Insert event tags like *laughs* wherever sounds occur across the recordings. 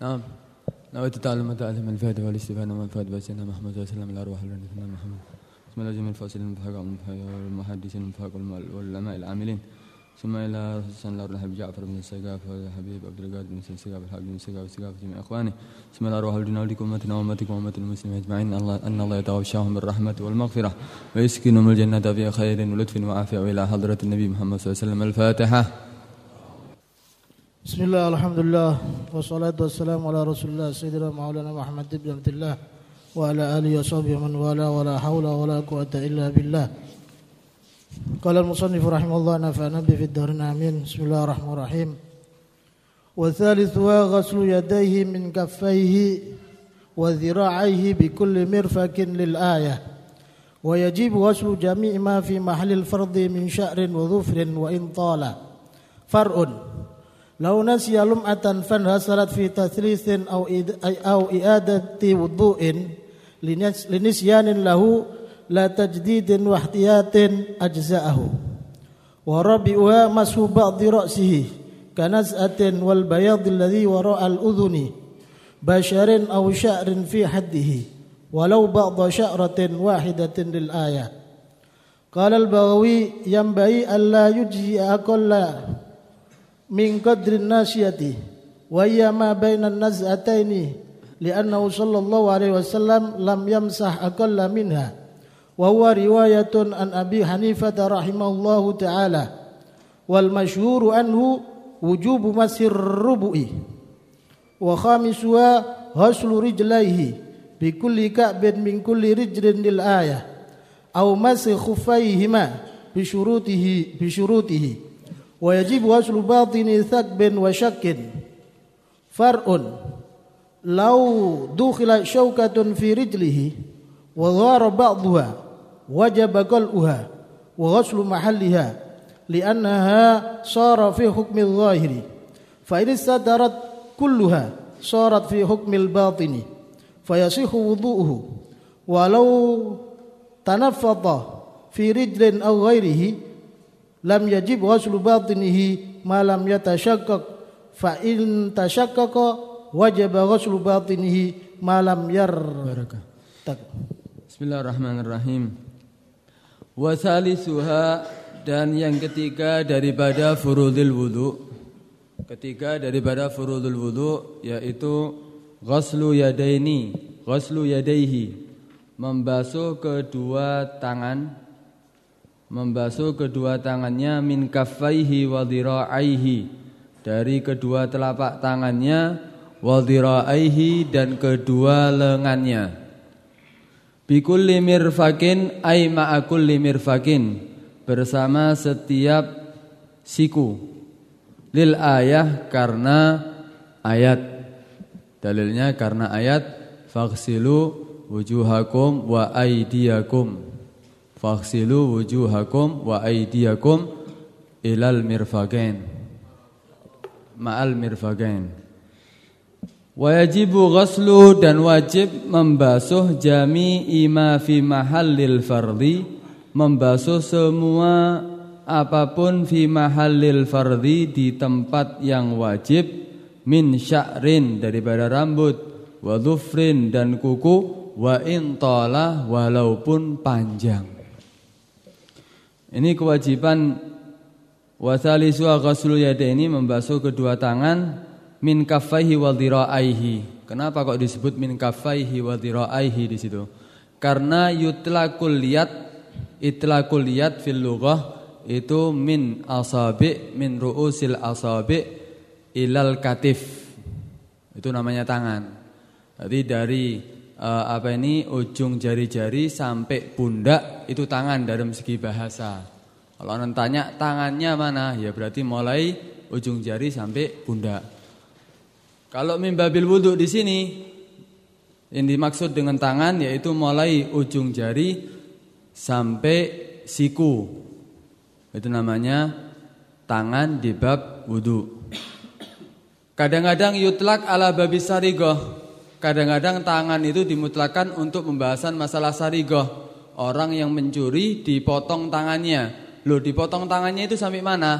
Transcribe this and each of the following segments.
نعم. نويت تعلم تعلم الفائدة والاستفادة والفائدة بسيدنا محمد صلى الله عليه وسلم الأرواح الرحمن محمد. الله جميع الفاصل المفحق والمحدث المفحق والعلماء العاملين. ثم إلى حسن الله الرحب جعفر بن السقاف والحبيب عبد القادر بن السقاف الحبيب بن السقاف السقاف جميع إخواني ثم إلى أرواح الجنة ولكم أمتنا وأمتكم وأمة المسلمين أجمعين. الله أن الله يتغشاهم بالرحمة والمغفرة ويسكنهم الجنة في خير ولطف وعافية. وإلى حضرة النبي محمد صلى الله عليه وسلم الفاتحة. بسم الله الحمد لله والصلاة والسلام على رسول الله سيدنا مولانا محمد بن عبد الله وعلى آله وصحبه من والاه ولا حول ولا قوة إلا بالله. قال المصنف رحمه الله نفعنا به في الدارين آمين. بسم الله الرحمن الرحيم. وثالثها غسل يديه من كفيه وذراعيه بكل مرفق للآية. ويجب غسل جميع ما في محل الفرض من شعر وظفر وإن طال. فرء Lau nasiya lum'atan fan hasarat fi tathlisin au au iadati wudu'in linisyanin lahu la tajdidin wa ihtiyatin ajza'ahu. Wa rabi'uha masu ba'dhi ra'sihi kanaz'atin wal bayad alladhi wara'a al udhuni basharin au sya'rin fi haddihi walau ba'dha sya'ratin wahidatin lil ayah. Qala al baghawi yanbaghi alla yujzi aqalla min qadrin nasiyati wa hiya ma bainan naz'ataini li'annahu sallallahu alaihi wasallam lam yamsah aqalla minha. Wa huwa an Abi Hanifah rahimahullahu taala. Wal masyhuru anhu wujubu masir rubu'i. Wa khamisuha haslu rijlaihi bi kulli ka'bin min kulli rijlin lil ayah. Masih khufaihima bi syurutihi bi syurutihi. ويجب غسل باطن ثقب وشك. فرء لو دخل شوكة في رجله وظهر بعضها وجب قلعها وغسل محلها لأنها صار في حكم الظاهر. فإن استدرت كلها صارت في حكم الباطن. فيصح وضوءه. ولو تنفض في رجل أو غيره lam yajib waslu batinihi ma lam yatashakkak fa in tashakkaka wajib waslu batinihi ma lam yar. Barakah Bismillahirrahmanirrahim. Wasalisuha dan yang ketiga daripada furudil wudu. Ketiga daripada furudul wudu yaitu ghuslu yadaini ghuslu yadaihi. Membasuh kedua tangan membasuh kedua tangannya min kaffaihi wa dhira'aihi. Dari kedua telapak tangannya wa dhira'aihi dan kedua lengannya. Bikulli mirfakin ay ma'akulli mirfakin. Bersama setiap siku. Lil ayah karena ayat. Dalilnya karena ayat faghsilu wujuhakum wa aydiyakum faghsilu wujuhakum wa aydiyakum ilal mirfaqain. Ma'al mirfaqain. Wajibu ghaslu dan wajib membasuh jami'i ma fi mahallil fardhi membasuh semua apa pun fi mahallil fardhi di tempat yang wajib min sya'rin daripada rambut wa dan kuku wa intala walaupun panjang ini kewajiban wasalisu ghaslu yadaini membasuh kedua tangan min kaffaihi wa dhira'aihi. Kenapa kok disebut min kaffaihi wa dhira'aihi di situ? Karena yutlaqul liyat itlaqul liyat fil lughah itu min asabi min ru'usil asabi ilal katif. Itu namanya tangan. Jadi dari uh, apa ini ujung jari-jari sampai pundak itu tangan dalam segi bahasa. Kalau orang tanya tangannya mana? Ya berarti mulai ujung jari sampai pundak. Kalau mimbabil wudhu di sini yang dimaksud dengan tangan yaitu mulai ujung jari sampai siku. Itu namanya tangan di bab wudhu. Kadang-kadang yutlak ala babi sarigoh. Kadang-kadang tangan itu dimutlakan untuk pembahasan masalah sarigoh. Orang yang mencuri dipotong tangannya. Loh dipotong tangannya itu sampai mana?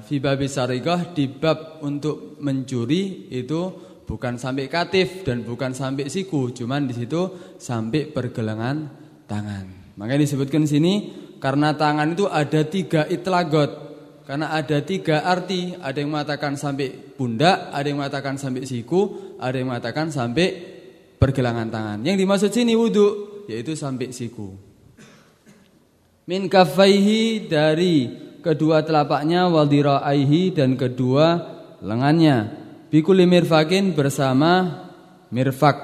Fi babi sarigah di bab untuk mencuri itu bukan sampai katif dan bukan sampai siku, cuman di situ sampai pergelangan tangan. Makanya disebutkan sini karena tangan itu ada tiga itlagot. Karena ada tiga arti, ada yang mengatakan sampai pundak, ada yang mengatakan sampai siku, ada yang mengatakan sampai pergelangan tangan. Yang dimaksud sini wudhu yaitu sampai siku. Min kafaihi dari kedua telapaknya waldiraihi dan kedua lengannya. Bikuli mirfakin bersama mirfak.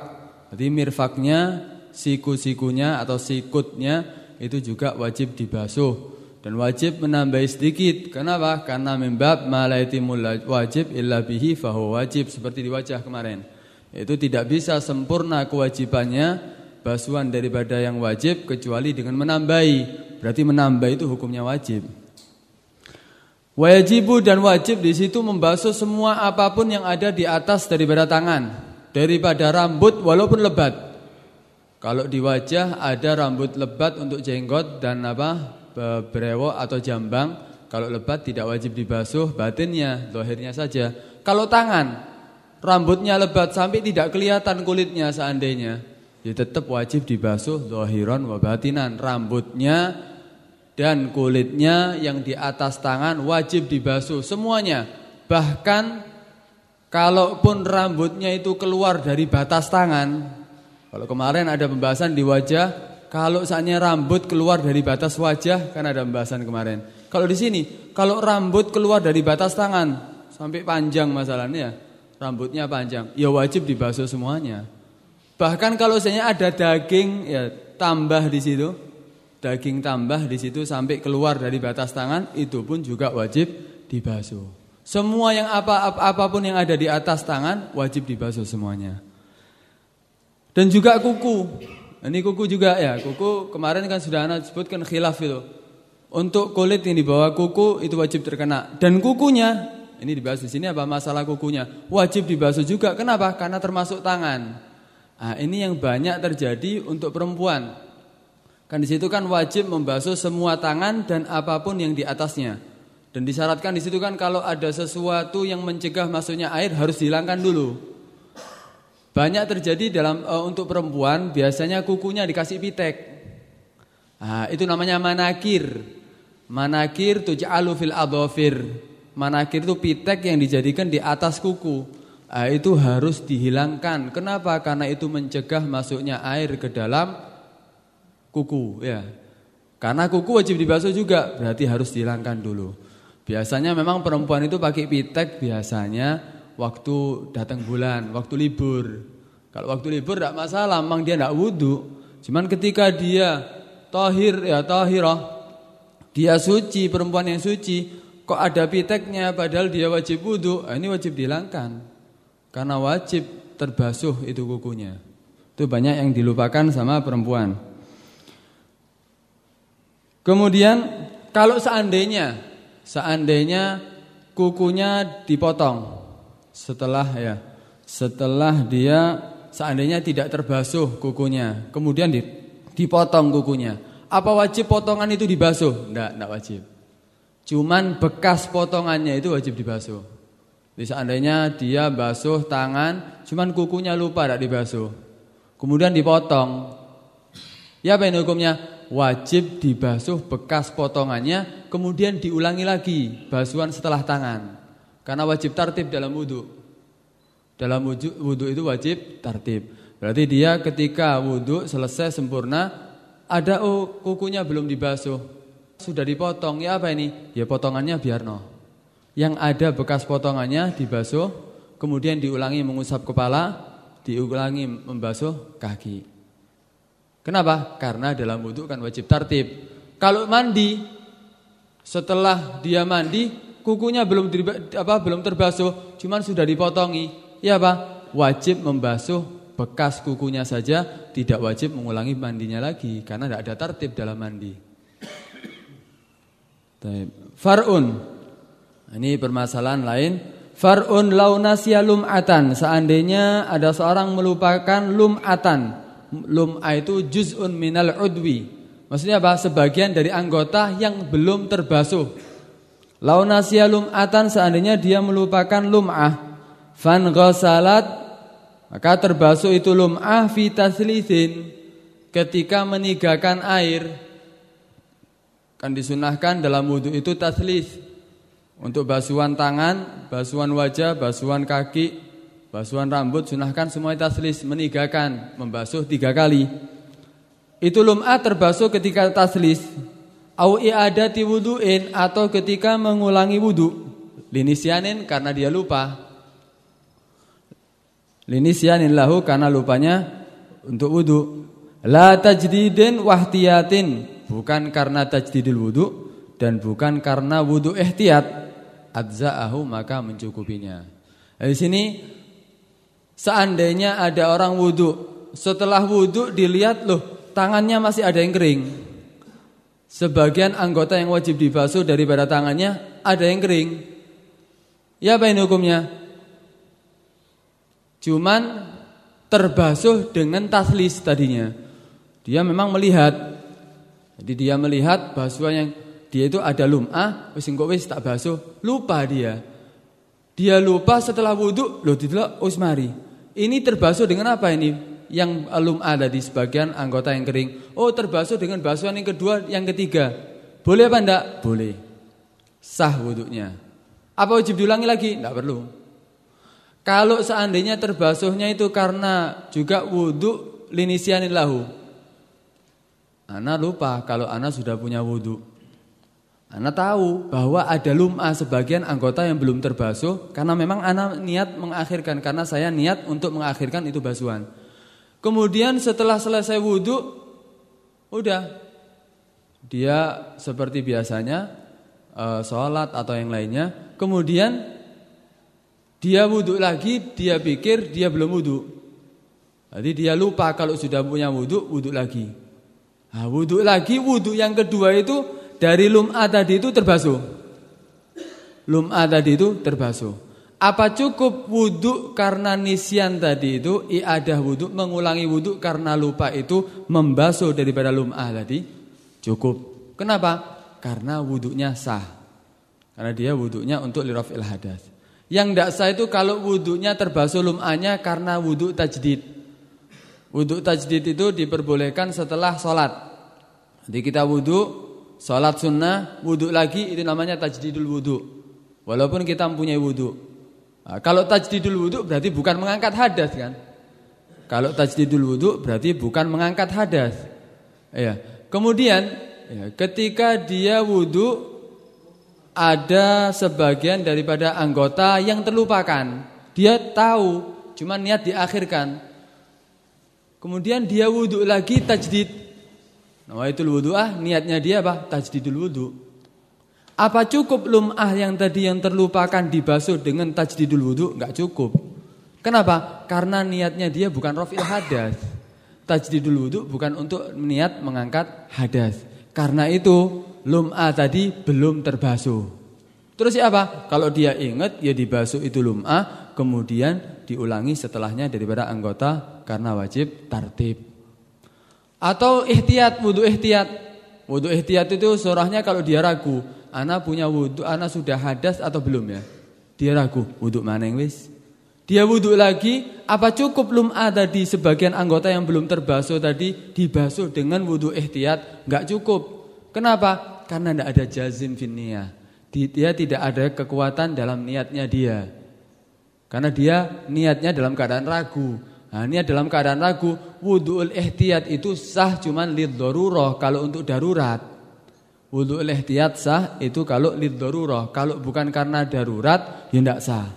Jadi mirfaknya, siku-sikunya atau sikutnya itu juga wajib dibasuh dan wajib menambahi sedikit. Kenapa? Karena membab malaitimul wajib illa bihi fahu wajib seperti di wajah kemarin. Itu tidak bisa sempurna kewajibannya basuhan daripada yang wajib kecuali dengan menambahi. Berarti menambah itu hukumnya wajib. Wajibu dan wajib di situ membasuh semua apa pun yang ada di atas daripada tangan, daripada rambut walaupun lebat. Kalau di wajah ada rambut lebat untuk jenggot dan apa berewok atau jambang kalau lebat tidak wajib dibasuh batinnya, lahirnya saja. Kalau tangan, rambutnya lebat sampai tidak kelihatan kulitnya seandainya, ya tetap wajib dibasuh zahiran wa batinan. Rambutnya dan kulitnya yang di atas tangan wajib dibasuh semuanya. Bahkan kalaupun rambutnya itu keluar dari batas tangan, kalau kemarin ada pembahasan di wajah kalau saatnya rambut keluar dari batas wajah kan ada pembahasan kemarin. Kalau di sini, kalau rambut keluar dari batas tangan sampai panjang masalahnya, rambutnya panjang, ya wajib dibasuh semuanya. Bahkan kalau saatnya ada daging ya tambah di situ, daging tambah di situ sampai keluar dari batas tangan itu pun juga wajib dibasuh. Semua yang apa, apa apa pun yang ada di atas tangan wajib dibasuh semuanya. Dan juga kuku. Ini kuku juga ya, kuku kemarin kan sudah anak sebutkan khilaf itu. Untuk kulit yang di bawah kuku itu wajib terkena dan kukunya ini dibahas di sini apa masalah kukunya wajib dibasuh juga. Kenapa? Karena termasuk tangan. Nah, ini yang banyak terjadi untuk perempuan. Kan di situ kan wajib membasuh semua tangan dan apa pun yang di atasnya. Dan disyaratkan di situ kan kalau ada sesuatu yang mencegah masuknya air harus dihilangkan dulu. Banyak terjadi dalam uh, untuk perempuan biasanya kukunya dikasih pitek. Nah, itu namanya manakir. Manakir tuj'alu fil adhafir. Manakir itu pitek yang dijadikan di atas kuku. Nah, itu harus dihilangkan. Kenapa? Karena itu mencegah masuknya air ke dalam kuku, ya. Karena kuku wajib dibasuh juga, berarti harus dihilangkan dulu. Biasanya memang perempuan itu pakai pitek biasanya waktu datang bulan, waktu libur. Kalau waktu libur tidak masalah, memang dia tidak wudhu. Cuman ketika dia tahir ya tahirah, dia suci, perempuan yang suci, kok ada piteknya padahal dia wajib wudhu, nah ini wajib dihilangkan. Karena wajib terbasuh itu kukunya. Itu banyak yang dilupakan sama perempuan. Kemudian kalau seandainya seandainya kukunya dipotong setelah ya setelah dia seandainya tidak terbasuh kukunya, kemudian dipotong kukunya. Apa wajib potongan itu dibasuh? Enggak, enggak wajib. Cuman bekas potongannya itu wajib dibasuh. Jadi seandainya dia basuh tangan, cuman kukunya lupa tidak dibasuh. Kemudian dipotong. Ya apa hukumnya? Wajib dibasuh bekas potongannya, kemudian diulangi lagi basuhan setelah tangan. Karena wajib tartib dalam wudhu. Dalam wudhu itu wajib tartib. Berarti dia ketika wudhu selesai sempurna, ada oh kukunya belum dibasuh. Sudah dipotong, ya apa ini? Ya potongannya biar no. Yang ada bekas potongannya dibasuh, kemudian diulangi mengusap kepala, diulangi membasuh kaki. Kenapa? Karena dalam wudhu kan wajib tartib. Kalau mandi, setelah dia mandi, kukunya belum apa belum terbasuh, cuman sudah dipotongi. Ya apa? Wajib membasuh bekas kukunya saja, tidak wajib mengulangi mandinya lagi karena tidak ada tertib dalam mandi. Farun. Ini permasalahan lain. Farun launasya lum'atan. Seandainya ada seorang melupakan lum'atan. Lum'a itu juz'un minal udwi. Maksudnya apa? Sebagian dari anggota yang belum terbasuh. Lau lum'atan seandainya dia melupakan lum'ah fan ghasalat Maka terbasuh itu lum'ah fi taslisin ketika menigakan air. Kan disunahkan dalam wudhu itu taslis. Untuk basuhan tangan, basuhan wajah, basuhan kaki, basuhan rambut sunahkan semua taslis menigakan, membasuh tiga kali. Itu lum'ah terbasuh ketika taslis. Au i'adati wudu'in atau ketika mengulangi wudu. Linisyanin karena dia lupa. Linisyanin lahu karena lupanya untuk wudu. La tajdidin wahtiyatin bukan karena tajdidil wudu dan bukan karena wudu ihtiyat. Adza'ahu maka mencukupinya. Di sini seandainya ada orang wudu, setelah wudu dilihat loh tangannya masih ada yang kering. Sebagian anggota yang wajib dibasuh daripada tangannya ada yang kering. Ya apa ini hukumnya? Cuman terbasuh dengan taslis tadinya. Dia memang melihat. Jadi dia melihat basuhan yang dia itu ada lum'ah, wis engko wis tak basuh, lupa dia. Dia lupa setelah wudhu, loh tidak wis mari. Ini terbasuh dengan apa ini? Yang alum ada di sebagian anggota yang kering. Oh terbasuh dengan basuhan yang kedua, yang ketiga. Boleh apa enggak? Boleh. Sah wuduknya. Apa wajib diulangi lagi? Enggak perlu. Kalau seandainya terbasuhnya itu karena juga wudhu linisianin lahu. Ana lupa kalau Ana sudah punya wudhu. Ana tahu bahwa ada lum'ah sebagian anggota yang belum terbasuh karena memang Ana niat mengakhirkan karena saya niat untuk mengakhirkan itu basuhan. Kemudian setelah selesai wudhu, udah dia seperti biasanya e, sholat atau yang lainnya. Kemudian dia wudhu lagi, dia pikir dia belum wudhu. Jadi dia lupa kalau sudah punya wudhu, wudhu lagi. Nah, wudhu lagi, wudhu yang kedua itu dari lum'ah tadi itu terbasuh. Lum'ah tadi itu terbasuh. Apa cukup wudhu karena nisyan tadi itu? Iadah wudhu, mengulangi wudhu karena lupa itu Membasuh daripada lum'ah tadi? Cukup. Kenapa? Karena wudhunya sah. Karena dia wudhunya untuk lirafil hadas. Yang tidak sah itu kalau wudhunya terbasuh lum'ahnya Karena wudhu tajdid. Wudhu tajdid itu diperbolehkan setelah sholat. Jadi kita wudhu Sholat sunnah, wudhu lagi Itu namanya tajdidul wudhu Walaupun kita mempunyai wudhu Nah, kalau tajdidul wudhu berarti bukan mengangkat hadas kan? Kalau tajdidul wudhu berarti bukan mengangkat hadas. Ya. Kemudian ya, ketika dia wudhu ada sebagian daripada anggota yang terlupakan. Dia tahu, cuma niat diakhirkan. Kemudian dia wudhu lagi tajdid. Nah, itu wudhu ah niatnya dia apa? Tajdidul wudhu. Apa cukup lum'ah yang tadi yang terlupakan dibasuh dengan tajdidul wudhu? Enggak cukup. Kenapa? Karena niatnya dia bukan rofil hadas. Tajdidul wudhu bukan untuk niat mengangkat hadas. Karena itu lum'ah tadi belum terbasuh. Terus apa? Kalau dia ingat ya dibasuh itu lum'ah, kemudian diulangi setelahnya daripada anggota karena wajib tartib. Atau ihtiyat, wudhu ihtiyat. Wudhu ihtiyat itu surahnya kalau dia ragu Ana punya wudhu, ana sudah hadas atau belum ya? Dia ragu, wudhu mana yang wis? Dia wudhu lagi, apa cukup belum ada di sebagian anggota yang belum terbasuh tadi dibasuh dengan wudhu ihtiyat? Enggak cukup. Kenapa? Karena tidak ada jazim finnia. Dia tidak ada kekuatan dalam niatnya dia. Karena dia niatnya dalam keadaan ragu. Nah, niat dalam keadaan ragu, wudhu ihtiyat itu sah cuman lid kalau untuk darurat. Wudhu ihtiyat sah itu kalau lid darurah. Kalau bukan karena darurat ya tidak sah.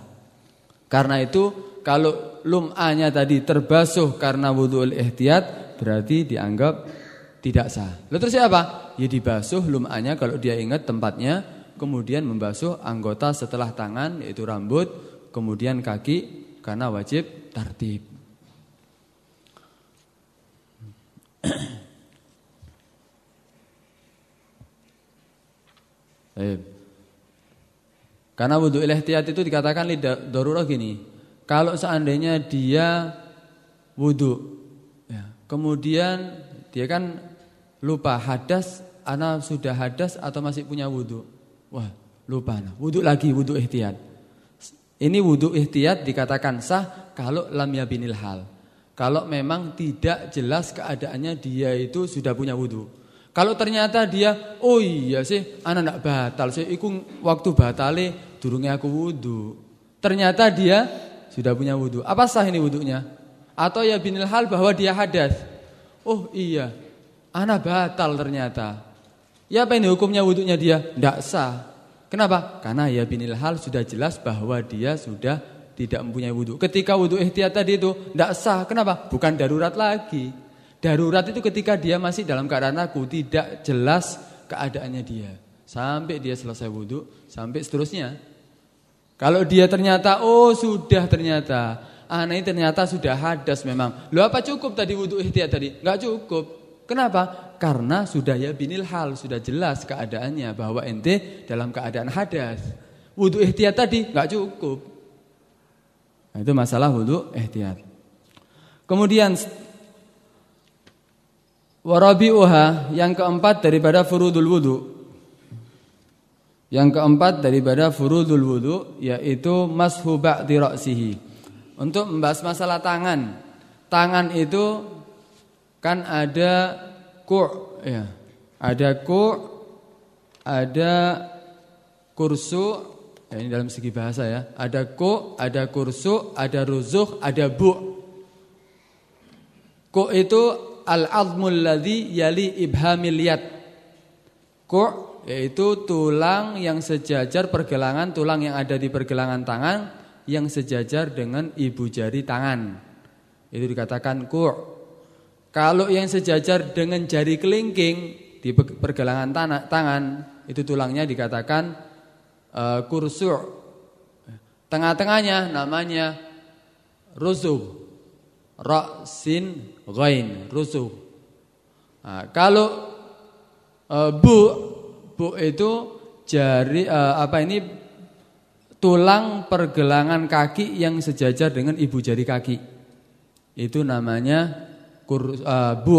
Karena itu kalau lum'ahnya tadi terbasuh karena wudhu ihtiyat berarti dianggap tidak sah. Lalu terus apa? Ya dibasuh lum'ahnya kalau dia ingat tempatnya, kemudian membasuh anggota setelah tangan yaitu rambut, kemudian kaki karena wajib tartib. Karena wudhu ihtiyat itu dikatakan lidah darurah gini. Kalau seandainya dia wudhu, ya, kemudian dia kan lupa hadas, anak sudah hadas atau masih punya wudhu. Wah lupa, nah. wudhu lagi, wudhu ihtiyat. Ini wudhu ihtiyat dikatakan sah kalau lam yabinil hal. Kalau memang tidak jelas keadaannya dia itu sudah punya wudhu. Kalau ternyata dia, oh iya sih, anak nak batal sih, ikut waktu batale durungnya aku wudhu. Ternyata dia sudah punya wudhu. Apa sah ini wudhunya? Atau ya binil hal bahwa dia hadas. Oh iya, anak batal ternyata. Ya apa ini hukumnya wudhunya dia? Tidak sah. Kenapa? Karena ya binil hal sudah jelas bahwa dia sudah tidak mempunyai wudhu. Ketika wudhu ihtiyat tadi itu tidak sah. Kenapa? Bukan darurat lagi. Darurat itu ketika dia masih dalam keadaan aku tidak jelas keadaannya dia. Sampai dia selesai wudhu, sampai seterusnya. Kalau dia ternyata, oh sudah ternyata. Anak ini ternyata sudah hadas memang. Lo apa cukup tadi wudhu ihtiyat tadi? Enggak cukup. Kenapa? Karena sudah ya binil hal, sudah jelas keadaannya bahwa ente dalam keadaan hadas. Wudhu ihtiyat tadi nggak cukup. Nah, itu masalah wudhu ihtiyat. Kemudian warabi'uha yang keempat daripada furudul wudhu. Yang keempat daripada furudul wudhu yaitu mashu ba'di ra'sihi. Untuk membahas masalah tangan. Tangan itu kan ada ku' ya. Ada ku' ada kursu ya ini dalam segi bahasa ya. Ada ku, ada kursu, ada ruzuh, ada bu. Ku itu al-azmul ladzi yali ibhamil yad. Ku yaitu tulang yang sejajar pergelangan tulang yang ada di pergelangan tangan yang sejajar dengan ibu jari tangan. Itu dikatakan ku'. Kalau yang sejajar dengan jari kelingking di pergelangan tanah, tangan itu tulangnya dikatakan uh, kursu. Tengah-tengahnya namanya rusuh. Ra sin ghain, rusuh. Nah, kalau uh, bu bu itu jari uh, apa ini tulang pergelangan kaki yang sejajar dengan ibu jari kaki. Itu namanya kur, uh, bu.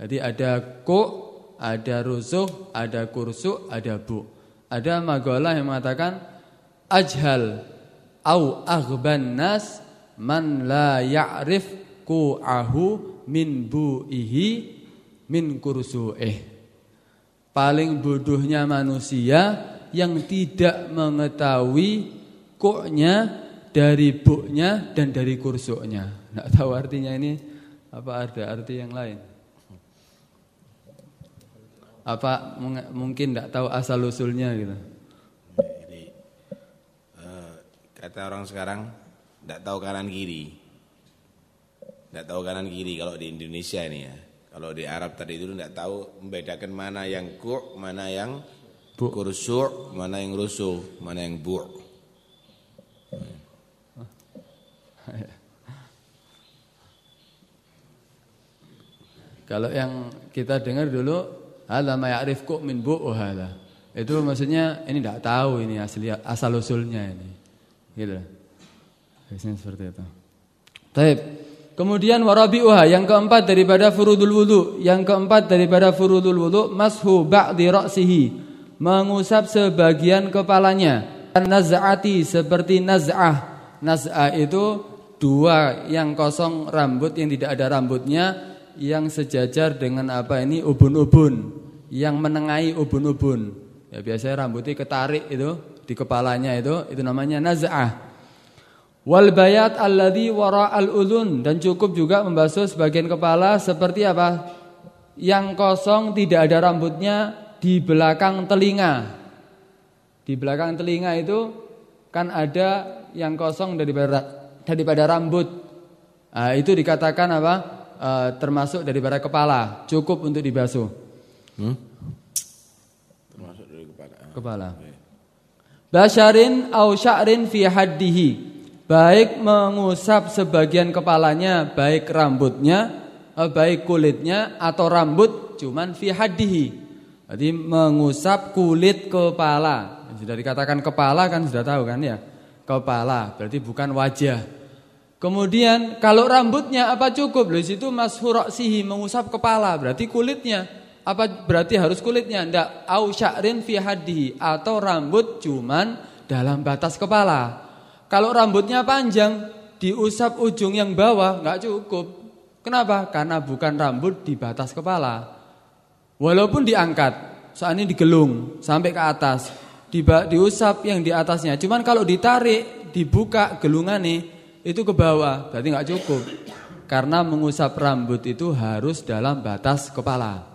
Jadi ada ku, ada rusuh, ada kursu, ada bu. Ada magalah yang mengatakan ajhal au aghban nas man la ya'rif ku'ahu min bu'ihi min kursu'ih. Paling bodohnya manusia yang tidak mengetahui ku'nya dari buknya dan dari kursuknya. Tidak tahu artinya ini apa ada arti yang lain? Apa mungkin tidak tahu asal usulnya gitu? Uh, kata orang sekarang tidak tahu kanan kiri, tidak tahu kanan kiri kalau di Indonesia ini ya. Kalau di Arab tadi itu tidak tahu membedakan mana yang kur, mana yang bu. kursur, mana yang rusuh, mana yang bu. *laughs* Kalau yang kita dengar dulu hadza ma ya'rifku min bu'u hadza. Itu maksudnya ini tidak tahu ini asli asal usulnya ini. Gitu. Biasanya seperti itu. Taib. Kemudian warabi'uha yang keempat daripada furudul wudu, yang keempat daripada furudul wudu mashu ba'di ra'sihi, mengusap sebagian kepalanya. Naz'ati seperti naz'ah. Naz'ah itu dua yang kosong rambut yang tidak ada rambutnya yang sejajar dengan apa ini ubun-ubun, yang menengahi ubun-ubun. Ya biasanya rambutnya ketarik itu di kepalanya itu itu namanya naz'ah. Wal bayat alladhi wara al ulun dan cukup juga membasuh sebagian kepala seperti apa? Yang kosong tidak ada rambutnya di belakang telinga. Di belakang telinga itu kan ada yang kosong daripada daripada rambut. Nah, itu dikatakan apa? uh, termasuk daripada kepala, cukup untuk dibasuh. Hmm? Termasuk dari kepala. Kepala. Basyarin au sya'rin fi haddihi. Baik mengusap sebagian kepalanya, baik rambutnya, uh, baik kulitnya atau rambut cuman fi haddihi. Jadi mengusap kulit kepala. Sudah dikatakan kepala kan sudah tahu kan ya. Kepala berarti bukan wajah. Kemudian kalau rambutnya apa cukup? Loh situ sihi mengusap kepala, berarti kulitnya. Apa berarti harus kulitnya? Enggak, au sya'rin fi hadihi atau rambut cuman dalam batas kepala. Kalau rambutnya panjang, diusap ujung yang bawah nggak cukup. Kenapa? Karena bukan rambut di batas kepala. Walaupun diangkat, ini digelung sampai ke atas, diusap yang di atasnya. Cuman kalau ditarik, dibuka gelungan nih, itu ke bawah, berarti nggak cukup. Karena mengusap rambut itu harus dalam batas kepala.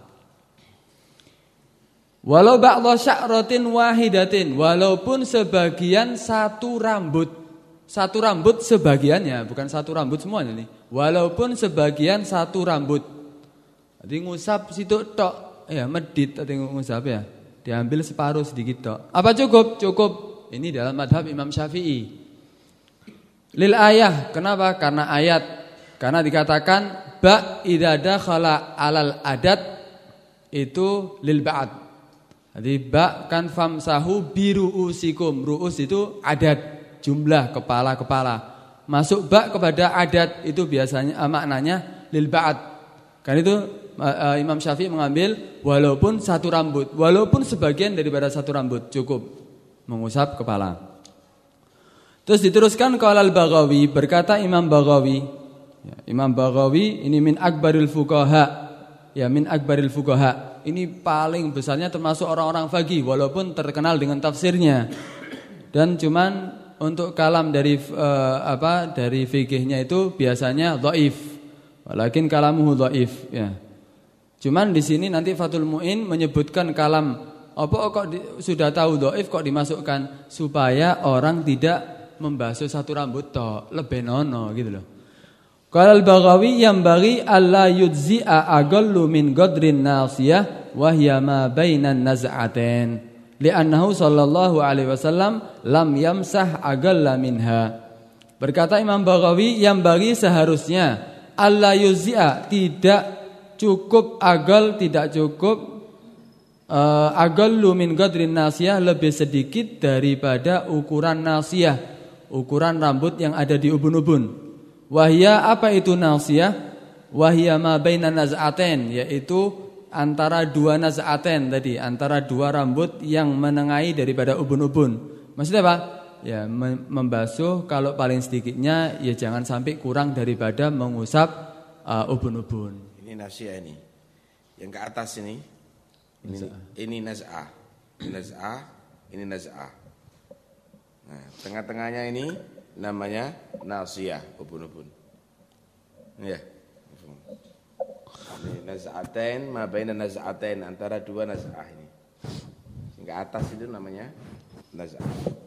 Walau ba'dha sya'ratin wahidatin, walaupun sebagian satu rambut. Satu rambut sebagiannya, bukan satu rambut semuanya nih. Walaupun sebagian satu rambut. Jadi ngusap situ tok, ya medit atau ngusap ya. Diambil separuh sedikit tok. Apa cukup? Cukup. Ini dalam madhab Imam Syafi'i. Lil ayah, kenapa? Karena ayat. Karena dikatakan ba idada khala alal adat itu lil ba'd. Jadi ba kan famsahu biru usikum. Ruus itu adat, jumlah kepala-kepala. Masuk ba kepada adat itu biasanya uh, maknanya lil ba'at. Kan itu uh, Imam Syafi'i mengambil walaupun satu rambut, walaupun sebagian daripada satu rambut cukup mengusap kepala. Terus diteruskan kalau al-Baghawi berkata Imam Baghawi ya, Imam Baghawi ini min akbaril fuqaha ya min akbaril fuqaha ini paling besarnya termasuk orang-orang fagih walaupun terkenal dengan tafsirnya. Dan cuman untuk kalam dari uh, apa dari fikihnya itu biasanya dhaif. Walakin kalamuhu dhaif ya. Cuman di sini nanti Fatul Muin menyebutkan kalam apa kok di, sudah tahu dhaif kok dimasukkan supaya orang tidak membasuh satu rambut toh lebih nono gitu loh. Qala al-Baghawi yang bagi alla yujzi'a agallu min qadrin nasiyah wa hiya ma bainan naz'atain li'annahu sallallahu alaihi wasallam lam yamsah agalla minha. Berkata Imam Baghawi yang bagi seharusnya alla yujzi'a tidak cukup agal tidak cukup uh, agallu min qadrin nasiyah lebih sedikit daripada ukuran nasiyah ukuran rambut yang ada di ubun-ubun Wahia apa itu nasiyah? Wahia ma bainan naz'atain yaitu antara dua naz'atain tadi, antara dua rambut yang menengahi daripada ubun-ubun. Maksudnya apa? Ya membasuh kalau paling sedikitnya ya jangan sampai kurang daripada mengusap uh, ubun-ubun. Ini nasiyah ini. Yang ke atas ini ini ini naz'ah. Naz'ah, ini naz'ah. Nah, tengah-tengahnya ini namanya nasiyah ubun-ubun. Ya. Ini naz'atain ma baina naz'atain antara dua naz'ah ini. Sehingga atas itu namanya naz'ah.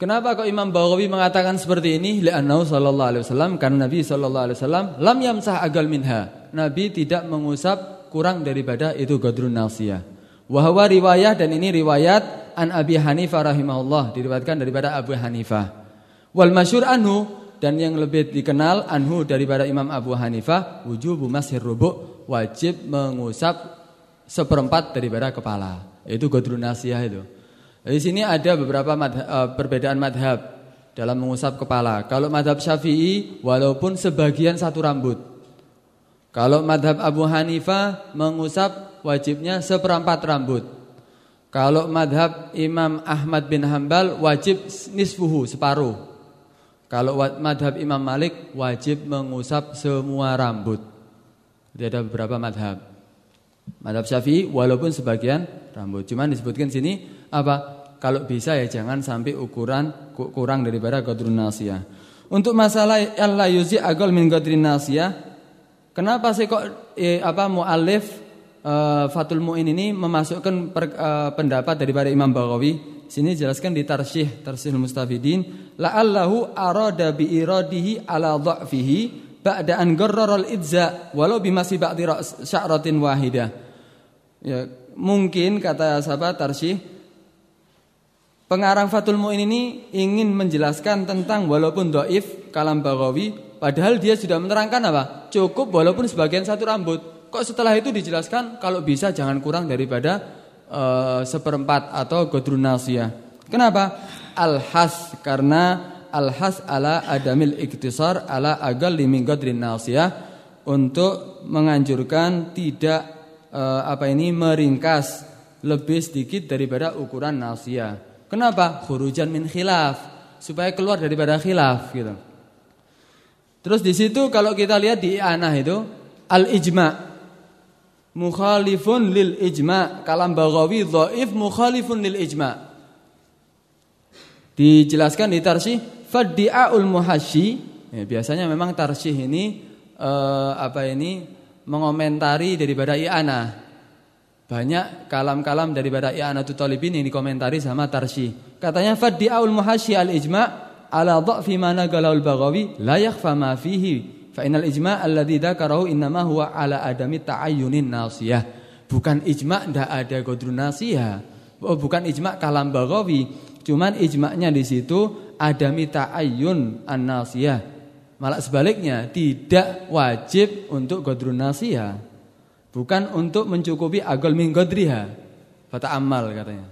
Kenapa kok Imam Bawawi mengatakan seperti ini? Li'annahu sallallahu alaihi wasallam karena Nabi sallallahu alaihi wasallam lam yamsah agal minha. Nabi tidak mengusap kurang daripada itu gadrun nasiyah. Wahwa riwayah dan ini riwayat an Abi Hanifah rahimahullah diriwayatkan daripada Abu Hanifah. Wal masyur anhu dan yang lebih dikenal anhu daripada Imam Abu Hanifah wujubu mashir rubu' wajib mengusap seperempat daripada kepala. Itu godrun nasiyah itu. Di sini ada beberapa uh, perbedaan madhab dalam mengusap kepala. Kalau madhab Syafi'i walaupun sebagian satu rambut. Kalau madhab Abu Hanifah mengusap wajibnya seperempat rambut. Kalau madhab Imam Ahmad bin Hambal wajib nisfuhu separuh. Kalau madhab Imam Malik wajib mengusap semua rambut. Jadi ada beberapa madhab. Madhab Syafi'i walaupun sebagian rambut. Cuman disebutkan sini apa? Kalau bisa ya jangan sampai ukuran kurang daripada qadrun nasiyah. Untuk masalah Allah yuzi agol min qadrin nasiyah. Kenapa sih kok eh, apa muallif uh, Fatul Mu'in ini memasukkan per, uh, pendapat daripada Imam Baghawi. Sini jelaskan di Tarsyih Tarsyih Mustafidin, la'allahu arada bi iradihi ala dha'fihi ba'da an al-idza walau masih ba'di sya'ratin wahidah. Ya, mungkin kata sahabat Tarsyih Pengarang Fatul Mu'in ini ingin menjelaskan tentang walaupun doif kalam Baghawi padahal dia sudah menerangkan apa? Cukup walaupun sebagian satu rambut. Kok setelah itu dijelaskan kalau bisa jangan kurang daripada uh, seperempat atau godrun nasiyah. Kenapa? Al-has karena al-has ala adamil iktisar ala agal limin godrin nasiyah untuk menganjurkan tidak uh, apa ini meringkas lebih sedikit daripada ukuran nasiyah. Kenapa? Khurujan min khilaf, supaya keluar daripada khilaf gitu. Terus di situ kalau kita lihat di anah itu al-ijma' mukhalifun lil ijma. Kalam Baghawi dhaif mukhalifun lil ijma. Dijelaskan di tarsih faddi'aul muhasyi. Ya, biasanya memang tarsih ini eh, apa ini mengomentari daripada i'anah. Banyak kalam-kalam daripada i'anatul talibin yang dikomentari sama tarsih. Katanya faddi'aul muhasyi al ijma ala dha'fi ma nagalahu al Baghawi la yakhfa ma fihi Fa innal ijma' alladzi dzakarahu innama huwa ala adami ta'ayyunin nasiyah. Bukan ijma' ndak ada qadrun nasiyah. Oh, bukan ijma' kalam Baghawi, cuman ijma'nya di situ adami ta'ayyun an-nasiyah. Malah sebaliknya tidak wajib untuk qadrun nasiyah. Bukan untuk mencukupi agol min qadriha. Fata amal katanya.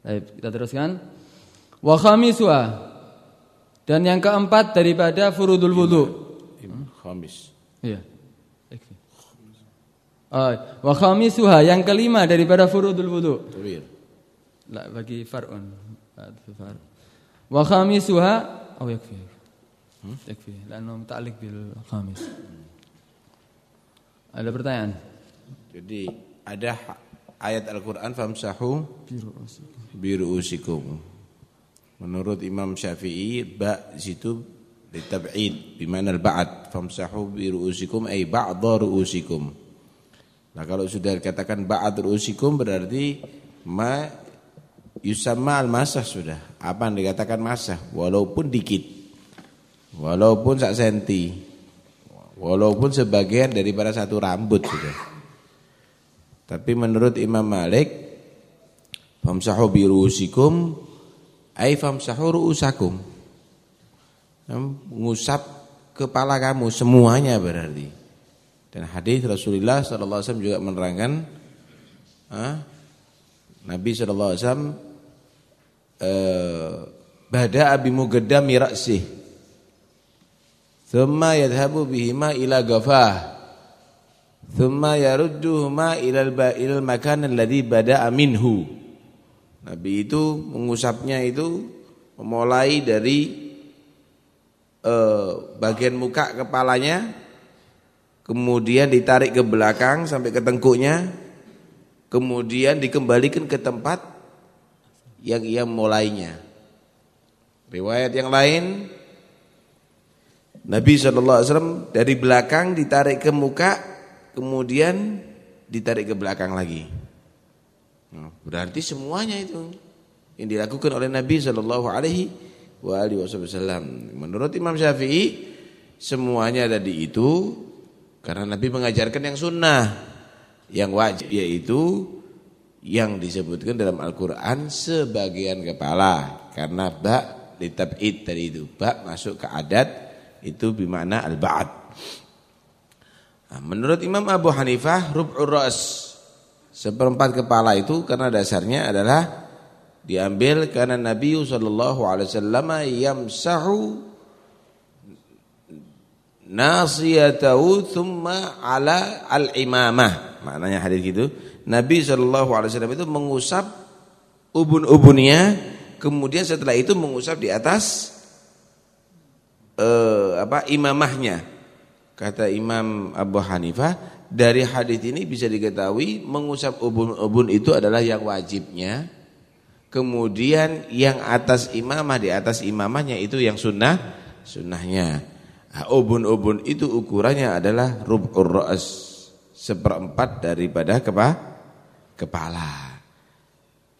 Baik, kita teruskan. Wa khamisuha dan yang keempat daripada furudul wudu. Khamis. Iya. Oh, wa khamisuha yang kelima daripada furudul wudu. La bagi far'un. Far. Wa khamisuha oh yakfi. Hmm? Yakfi. Lanum ta'liq bil khamis. Ada pertanyaan? Jadi ada ayat Al-Qur'an famsahu biru'usikum. Menurut Imam Syafi'i ba situ ditab'id bimana al-ba'd famsahu bi ru'usikum ay ba'dha ru'usikum. Nah kalau sudah dikatakan ba'd ru'usikum berarti ma yusamma al-masah sudah. Apa yang dikatakan masah walaupun dikit. Walaupun sak senti. Walaupun sebagian daripada satu rambut sudah. Tapi menurut Imam Malik famsahu bi ru'usikum Ai famsahu usakum. Mengusap kepala kamu semuanya berarti. Dan hadis Rasulullah wasallam juga menerangkan ah, Nabi wasallam eh, bada abi mugaddami ra'sih. Thumma yadhhabu bihima ila ghafah. Thumma yarudduhuma ila al-makan alladhi bada'a minhu. Nabi itu mengusapnya itu memulai dari eh, bagian muka kepalanya kemudian ditarik ke belakang sampai ke tengkuknya kemudian dikembalikan ke tempat yang ia mulainya. Riwayat yang lain Nabi SAW dari belakang ditarik ke muka kemudian ditarik ke belakang lagi. Nah, berarti semuanya itu yang dilakukan oleh Nabi Shallallahu Alaihi Wasallam. Menurut Imam Syafi'i semuanya ada di itu karena Nabi mengajarkan yang sunnah, yang wajib yaitu yang disebutkan dalam Al-Quran sebagian kepala. Karena bak ditabid tadi itu. Bak masuk ke adat itu bimana al-ba'ad. Nah, menurut Imam Abu Hanifah rub'ur ras Seperempat kepala itu karena dasarnya adalah diambil karena Nabi sallallahu alaihi wasallam yamsahu nasiyatahu thumma ala al-imamah. Maknanya hadis gitu. Nabi sallallahu alaihi wasallam itu mengusap ubun-ubunnya, kemudian setelah itu mengusap di atas eh, apa imamahnya. Kata Imam Abu Hanifah dari hadis ini bisa diketahui mengusap ubun-ubun itu adalah yang wajibnya. Kemudian yang atas imamah di atas imamahnya itu yang sunnah, sunnahnya. Nah, ubun-ubun itu ukurannya adalah rub'ur ra's, seperempat daripada kepa, kepala.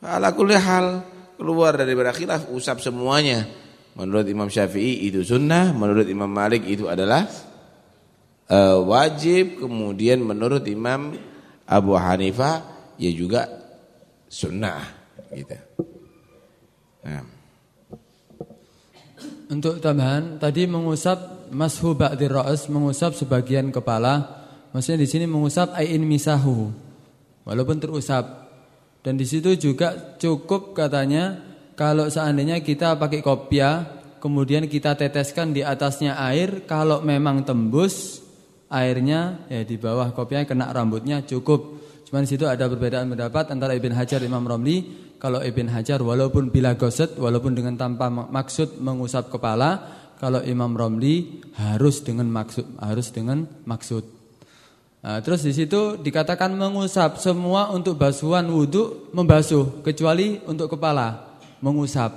Ala kulli hal keluar daripada khilaf usap semuanya. Menurut Imam Syafi'i itu sunnah, menurut Imam Malik itu adalah uh, wajib kemudian menurut Imam Abu Hanifah ya juga sunnah gitu. Nah. Untuk tambahan tadi mengusap mashu ba'dir ra's mengusap sebagian kepala maksudnya di sini mengusap ain misahu walaupun terusap dan di situ juga cukup katanya kalau seandainya kita pakai kopiah kemudian kita teteskan di atasnya air kalau memang tembus airnya ya di bawah kopiahnya kena rambutnya cukup. Cuman di situ ada perbedaan pendapat antara Ibn Hajar Imam Romli Kalau Ibn Hajar walaupun bila goset, walaupun dengan tanpa maksud mengusap kepala, kalau Imam Romli harus dengan maksud, harus dengan maksud. Nah, terus di situ dikatakan mengusap semua untuk basuhan wudhu membasuh kecuali untuk kepala mengusap.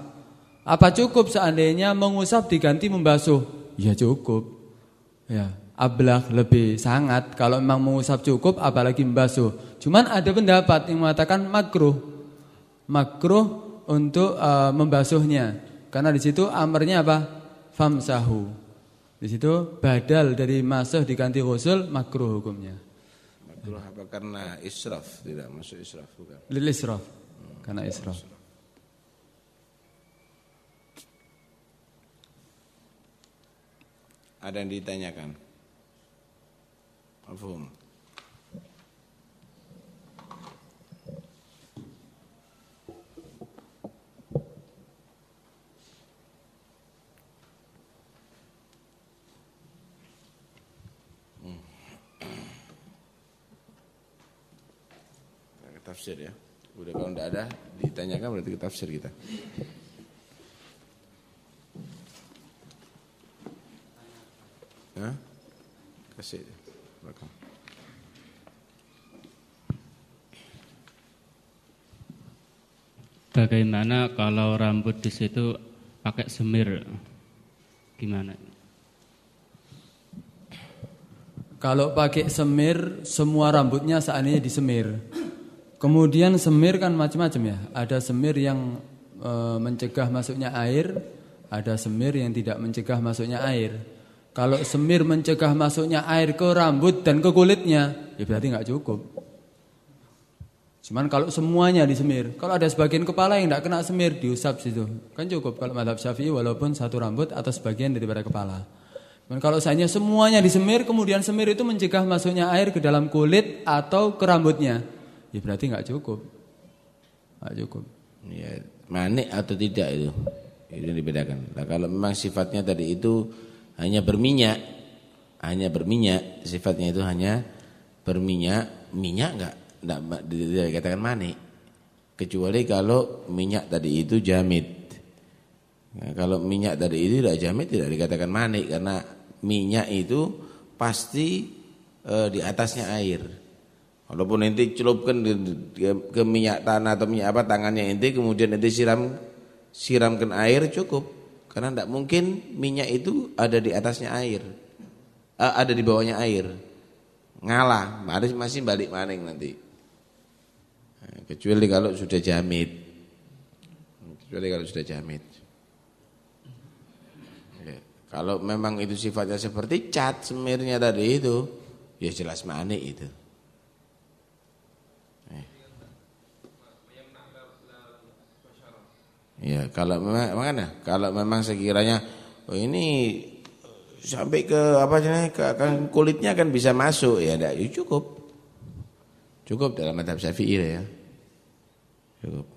Apa cukup seandainya mengusap diganti membasuh? Ya cukup. Ya, ablak lebih sangat kalau memang mengusap cukup apalagi membasuh. Cuman ada pendapat yang mengatakan makruh. Makruh untuk uh, membasuhnya. Karena di situ amarnya apa? Famsahu. Di situ badal dari masuk diganti ghusl makruh hukumnya. Makruh apa karena israf tidak masuk israf bukan? Lil israf. Karena israf. Ada yang ditanyakan? Mafhum. Hmm. tafsir ya. Udah kalau tidak ada ditanyakan berarti ke tafsir kita. Kasih. Welcome. Bagaimana kalau rambut di situ pakai semir? Gimana? Kalau pakai semir, semua rambutnya seandainya disemir. Kemudian semir kan macam-macam ya. Ada semir yang e, mencegah masuknya air, ada semir yang tidak mencegah masuknya air. Kalau semir mencegah masuknya air ke rambut dan ke kulitnya, ya berarti nggak cukup. Cuman kalau semuanya disemir, kalau ada sebagian kepala yang tidak kena semir diusap situ, kan cukup kalau madhab syafi'i walaupun satu rambut atau sebagian daripada kepala. Cuman kalau seandainya semuanya disemir, kemudian semir itu mencegah masuknya air ke dalam kulit atau ke rambutnya, ya berarti nggak cukup, nggak cukup. Ya, manik atau tidak itu, itu dibedakan. Nah, kalau memang sifatnya tadi itu hanya berminyak, hanya berminyak, sifatnya itu hanya berminyak, minyak enggak enggak dikatakan manik. Kecuali kalau minyak tadi itu jamit. Nah, kalau minyak tadi itu tidak jamit tidak dikatakan manik karena minyak itu pasti e, di atasnya air. Walaupun nanti celupkan ke, ke minyak tanah atau minyak apa tangannya inti kemudian nanti siram siramkan air cukup. Karena tidak mungkin minyak itu ada di atasnya air. Uh, ada di bawahnya air. Ngalah, harus masih balik maning nanti. Nah, kecuali kalau sudah jamit. Kecuali kalau sudah jamit. Ya, kalau memang itu sifatnya seperti cat semirnya tadi itu, ya jelas manik itu. Ya, kalau memang mana? Kalau memang sekiranya oh ini sampai ke apa sih ke kan kulitnya kan bisa masuk ya, ya cukup. Cukup dalam madhab Syafi'i ya. Cukup.